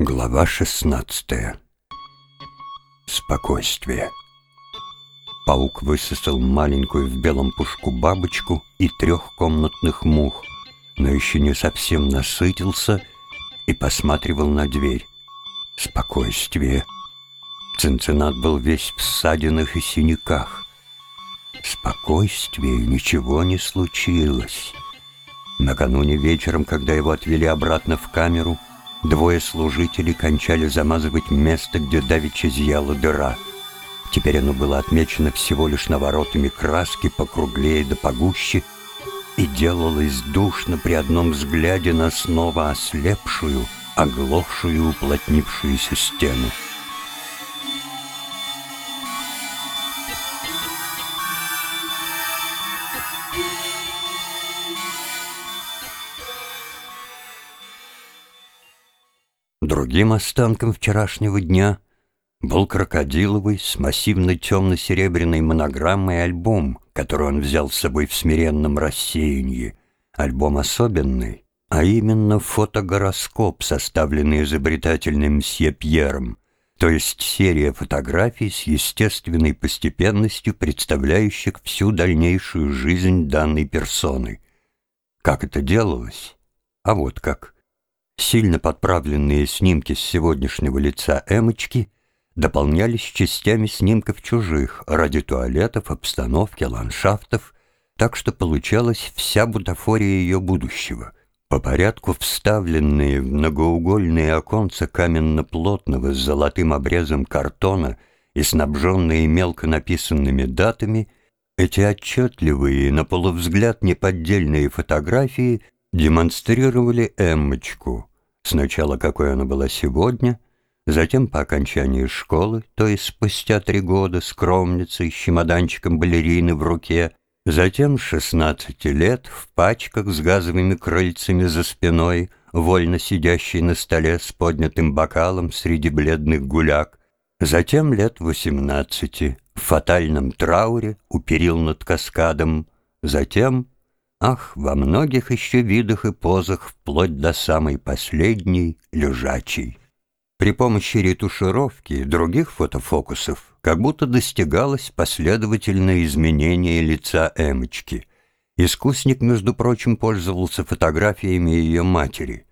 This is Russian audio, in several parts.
Глава 16 Спокойствие Паук высосал маленькую в белом пушку бабочку и трехкомнатных мух, но еще не совсем насытился и посматривал на дверь. Спокойствие. Цинциннат был весь в ссадинах и синяках. Спокойствие, ничего не случилось. Накануне вечером, когда его отвели обратно в камеру, двое служителей кончали замазывать место, где давеча зияла дыра. Теперь оно было отмечено всего лишь наворотами краски покруглее да погуще и делалось душно при одном взгляде на снова ослепшую, оглохшую уплотнившуюся стену. Другим останком вчерашнего дня был крокодиловый с массивной темно-серебряной монограммой альбом, который он взял с собой в смиренном рассеянии. Альбом особенный, а именно фотогороскоп, составленный изобретательным мсье Пьером, то есть серия фотографий с естественной постепенностью, представляющих всю дальнейшую жизнь данной персоны. Как это делалось? А вот как – Сильно подправленные снимки с сегодняшнего лица Эмочки дополнялись частями снимков чужих ради туалетов, обстановки, ландшафтов, так что получалась вся бутафория ее будущего. По порядку вставленные в многоугольные оконца каменно-плотного с золотым обрезом картона и снабженные мелко написанными датами, эти отчетливые, на полувзгляд неподдельные фотографии демонстрировали Эммочку, Сначала какой она была сегодня, затем по окончании школы, то есть спустя три года, скромницей, с чемоданчиком балерины в руке, затем 16 лет, в пачках с газовыми крыльцами за спиной, вольно сидящей на столе с поднятым бокалом среди бледных гуляк, затем лет 18 в фатальном трауре у перил над каскадом, затем Ах, во многих еще видах и позах, вплоть до самой последней, лежачей. При помощи ретушировки и других фотофокусов как будто достигалось последовательное изменение лица Эмочки. Искусник, между прочим, пользовался фотографиями ее матери.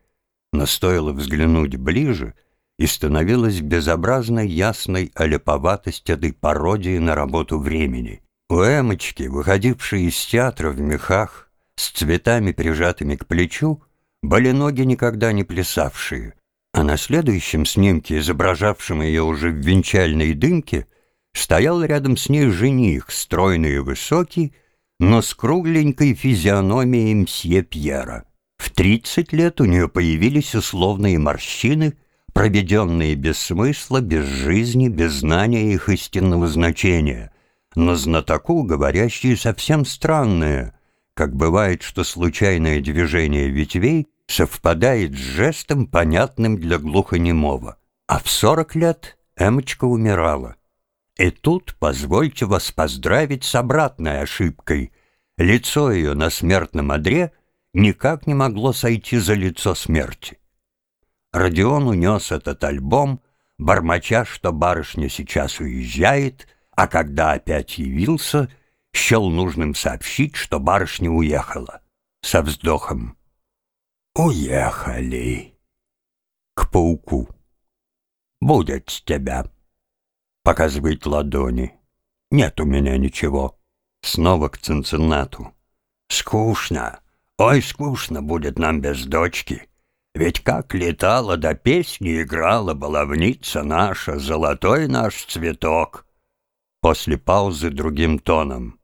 Но стоило взглянуть ближе, и становилась безобразно ясной олеповатость этой пародии на работу времени. У Эмочки, выходившей из театра в мехах, с цветами, прижатыми к плечу, были ноги никогда не плясавшие, а на следующем снимке, изображавшем ее уже в венчальной дымке, стоял рядом с ней жених, стройный и высокий, но с кругленькой физиономией мсье Пьера. В тридцать лет у нее появились условные морщины, проведенные без смысла, без жизни, без знания их истинного значения, но знатоку говорящие совсем странное, как бывает, что случайное движение ветвей совпадает с жестом, понятным для глухонемого. А в сорок лет Эмочка умирала. И тут позвольте вас поздравить с обратной ошибкой. Лицо ее на смертном одре никак не могло сойти за лицо смерти. Родион унес этот альбом, бормоча, что барышня сейчас уезжает, а когда опять явился — счел нужным сообщить, что барышня уехала. Со вздохом. «Уехали!» К пауку. «Будет с тебя!» Показывает ладони. «Нет у меня ничего!» Снова к Цинциннату. «Скучно! Ой, скучно будет нам без дочки!» Ведь как летала до песни играла баловница наша, золотой наш цветок. После паузы другим тоном.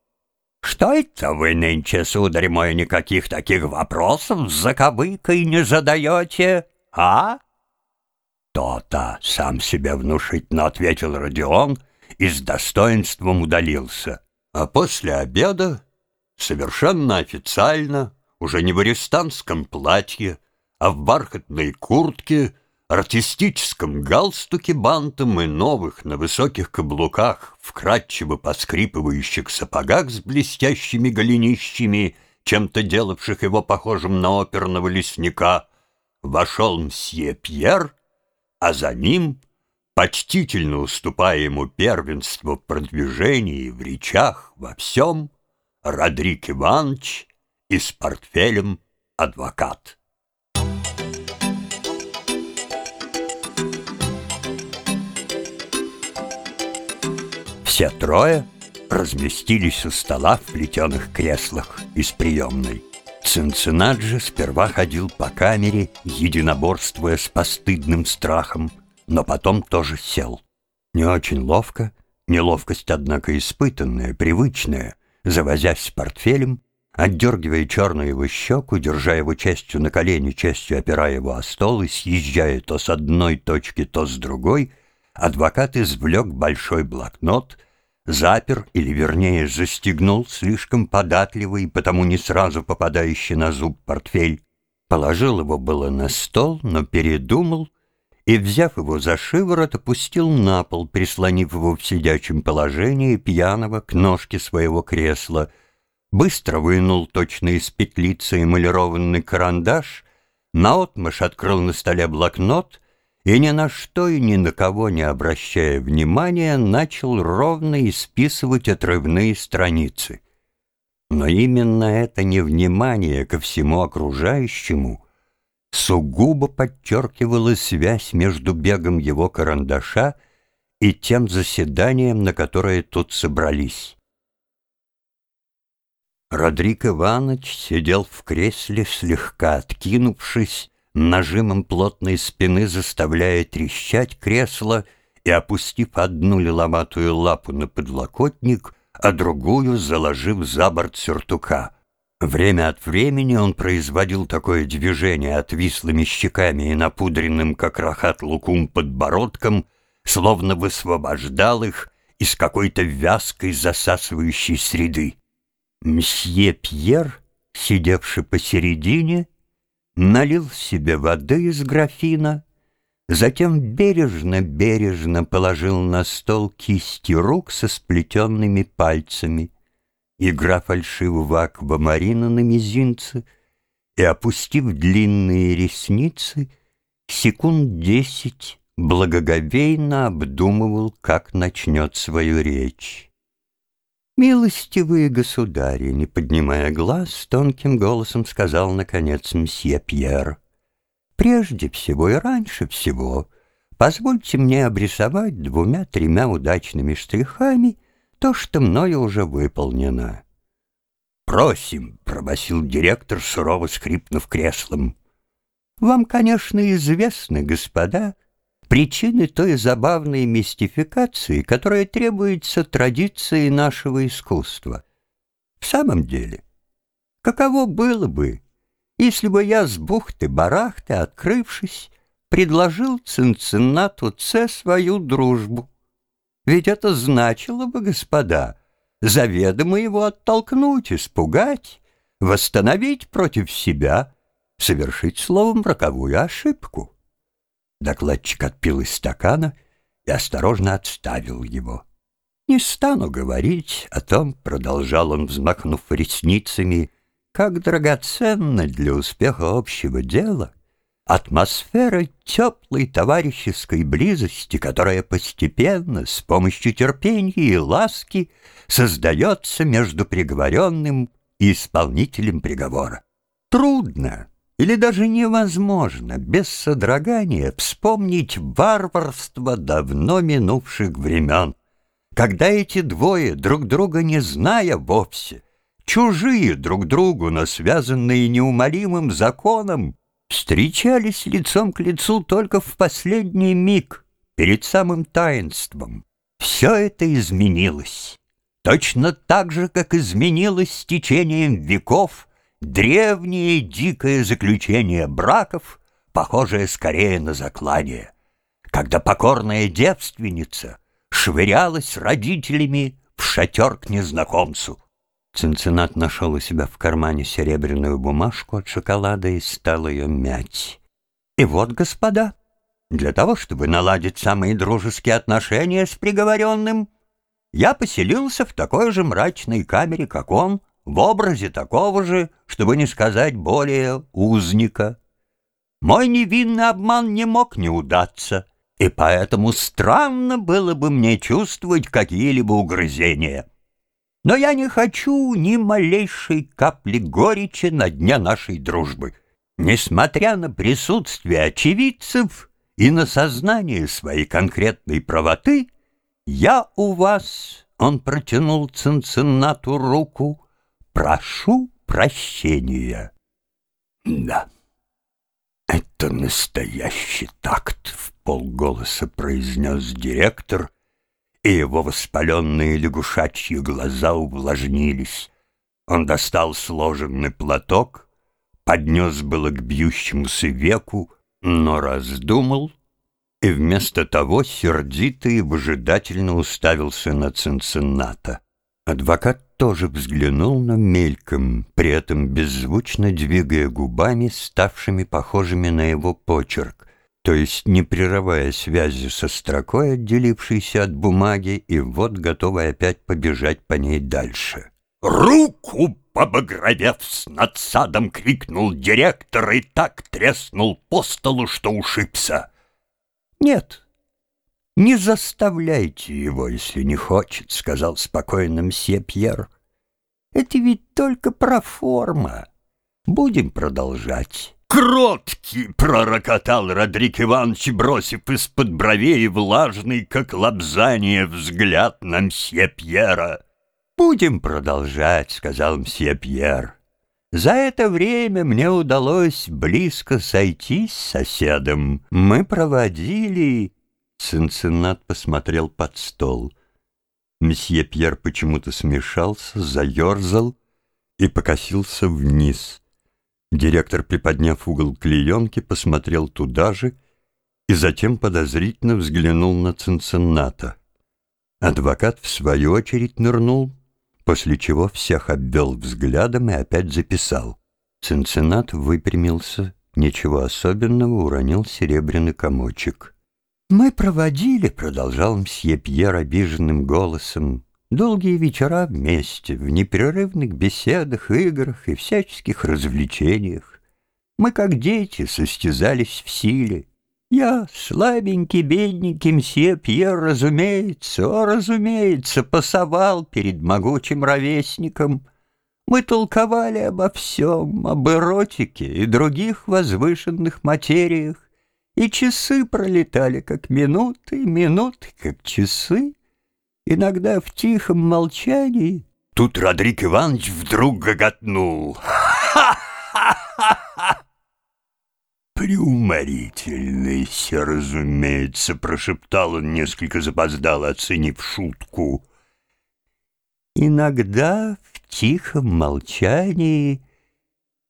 «Что это вы нынче, сударь мой, никаких таких вопросов с заковыкой не задаете, а?» «То-то, сам себе внушительно ответил Родион и с достоинством удалился. А после обеда, совершенно официально, уже не в арестантском платье, а в бархатной куртке, артистическом галстуке бантом и новых на высоких каблуках, вкрадчиво поскрипывающих сапогах с блестящими голенищами, чем-то делавших его похожим на оперного лесника, вошел мсье Пьер, а за ним, почтительно уступая ему первенство в продвижении, в речах, во всем, Родрик Иванович и с портфелем адвокат. Все трое разместились у стола в плетеных креслах из приемной. Цинциннаджи сперва ходил по камере, единоборствуя с постыдным страхом, но потом тоже сел. Не очень ловко, неловкость, однако, испытанная, привычная, завозясь с портфелем, отдергивая черную его щеку, держа его частью на колени, частью опирая его о стол и съезжая то с одной точки, то с другой, адвокат извлек большой блокнот — запер, или вернее застегнул слишком податливый, потому не сразу попадающий на зуб портфель. Положил его было на стол, но передумал и, взяв его за шиворот, опустил на пол, прислонив его в сидячем положении пьяного к ножке своего кресла, быстро вынул точно из петлицы эмалированный карандаш, наотмашь открыл на столе блокнот и ни на что и ни на кого не обращая внимания, начал ровно исписывать отрывные страницы. Но именно это невнимание ко всему окружающему сугубо подчеркивало связь между бегом его карандаша и тем заседанием, на которое тут собрались. Родрик Иванович сидел в кресле, слегка откинувшись, нажимом плотной спины заставляя трещать кресло и опустив одну лиловатую лапу на подлокотник, а другую заложив за борт сюртука. Время от времени он производил такое движение отвислыми щеками и напудренным, как рахат лукум, подбородком, словно высвобождал их из какой-то вязкой засасывающей среды. Мсье Пьер, сидевший посередине, налил себе воды из графина, затем бережно-бережно положил на стол кисти рук со сплетенными пальцами, игра фальшивого аквамарина на мизинце и, опустив длинные ресницы, секунд десять благоговейно обдумывал, как начнет свою речь. «Милостивые государи», не поднимая глаз, тонким голосом сказал, наконец, мсье Пьер. «Прежде всего и раньше всего позвольте мне обрисовать двумя-тремя удачными штрихами то, что мною уже выполнено». «Просим», — пробасил директор, сурово скрипнув креслом. «Вам, конечно, известны, господа, причины той забавной мистификации, которая требуется традиции нашего искусства. В самом деле, каково было бы, если бы я с бухты-барахты, открывшись, предложил Цинциннату Це свою дружбу? Ведь это значило бы, господа, заведомо его оттолкнуть, испугать, восстановить против себя, совершить словом роковую ошибку. Докладчик отпил из стакана и осторожно отставил его. «Не стану говорить о том, — продолжал он, взмахнув ресницами, — как драгоценно для успеха общего дела атмосфера теплой товарищеской близости, которая постепенно, с помощью терпения и ласки, создается между приговоренным и исполнителем приговора. Трудно, или даже невозможно без содрогания вспомнить варварство давно минувших времен, когда эти двое, друг друга не зная вовсе, чужие друг другу, но связанные неумолимым законом, встречались лицом к лицу только в последний миг, перед самым таинством. Все это изменилось. Точно так же, как изменилось с течением веков — Древнее дикое заключение браков, похожее скорее на заклание, когда покорная девственница швырялась родителями в шатер к незнакомцу. Цинциннат нашел у себя в кармане серебряную бумажку от шоколада и стал ее мять. И вот, господа, для того, чтобы наладить самые дружеские отношения с приговоренным, я поселился в такой же мрачной камере, как он, в образе такого же, чтобы не сказать более узника. Мой невинный обман не мог не удаться, и поэтому странно было бы мне чувствовать какие-либо угрызения. Но я не хочу ни малейшей капли горечи на дне нашей дружбы. Несмотря на присутствие очевидцев и на сознание своей конкретной правоты, я у вас, он протянул Цинциннату руку, прошу прощения. Да, это настоящий такт, в полголоса произнес директор, и его воспаленные лягушачьи глаза увлажнились. Он достал сложенный платок, поднес было к бьющемуся веку, но раздумал и вместо того сердито и выжидательно уставился на Цинцинната. Адвокат тоже взглянул на мельком, при этом беззвучно двигая губами, ставшими похожими на его почерк, то есть не прерывая связи со строкой, отделившейся от бумаги, и вот готовый опять побежать по ней дальше. «Руку побагровев с надсадом!» — крикнул директор и так треснул по столу, что ушибся. «Нет, не заставляйте его, если не хочет», — сказал спокойно мсье Пьер. «Это ведь только проформа. Будем продолжать». «Кроткий!» — пророкотал Родрик Иванович, бросив из-под бровей влажный, как лобзание, взгляд на мсье Пьера. «Будем продолжать», — сказал мсье Пьер. «За это время мне удалось близко сойти с соседом. Мы проводили...» Цинциннат посмотрел под стол. Мсье Пьер почему-то смешался, заерзал и покосился вниз. Директор, приподняв угол клеенки, посмотрел туда же и затем подозрительно взглянул на Цинцинната. Адвокат, в свою очередь, нырнул после чего всех обвел взглядом и опять записал. Цинциннат выпрямился, ничего особенного, уронил серебряный комочек. «Мы проводили», — продолжал мсье Пьер обиженным голосом, «долгие вечера вместе, в непрерывных беседах, играх и всяческих развлечениях. Мы, как дети, состязались в силе. Я, слабенький, бедненький мсье Пьер, разумеется, о, разумеется, пасовал перед могучим ровесником. Мы толковали обо всем, об эротике и других возвышенных материях, и часы пролетали, как минуты, минуты, как часы. Иногда в тихом молчании... Тут Родрик Иванович вдруг гоготнул. «Ха-ха-ха-ха!» «Преуморительность, разумеется», — прошептал он, несколько запоздало оценив шутку. Иногда в тихом молчании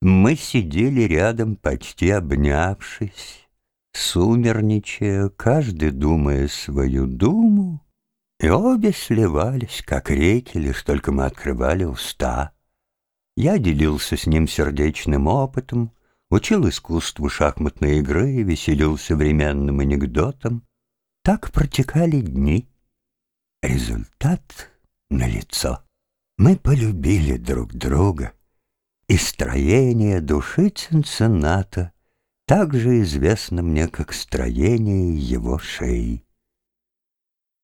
мы сидели рядом, почти обнявшись, сумерничая, каждый думая свою думу, и обе сливались, как реки, лишь только мы открывали уста. Я делился с ним сердечным опытом, учил искусству шахматной игры и веселил современным анекдотом. Так протекали дни. Результат налицо. Мы полюбили друг друга, и строение души Цинцинната также известно мне, как строение его шеи.